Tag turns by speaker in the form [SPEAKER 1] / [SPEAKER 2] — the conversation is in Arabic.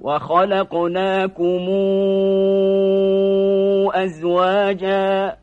[SPEAKER 1] وخلقناكم أزواجاً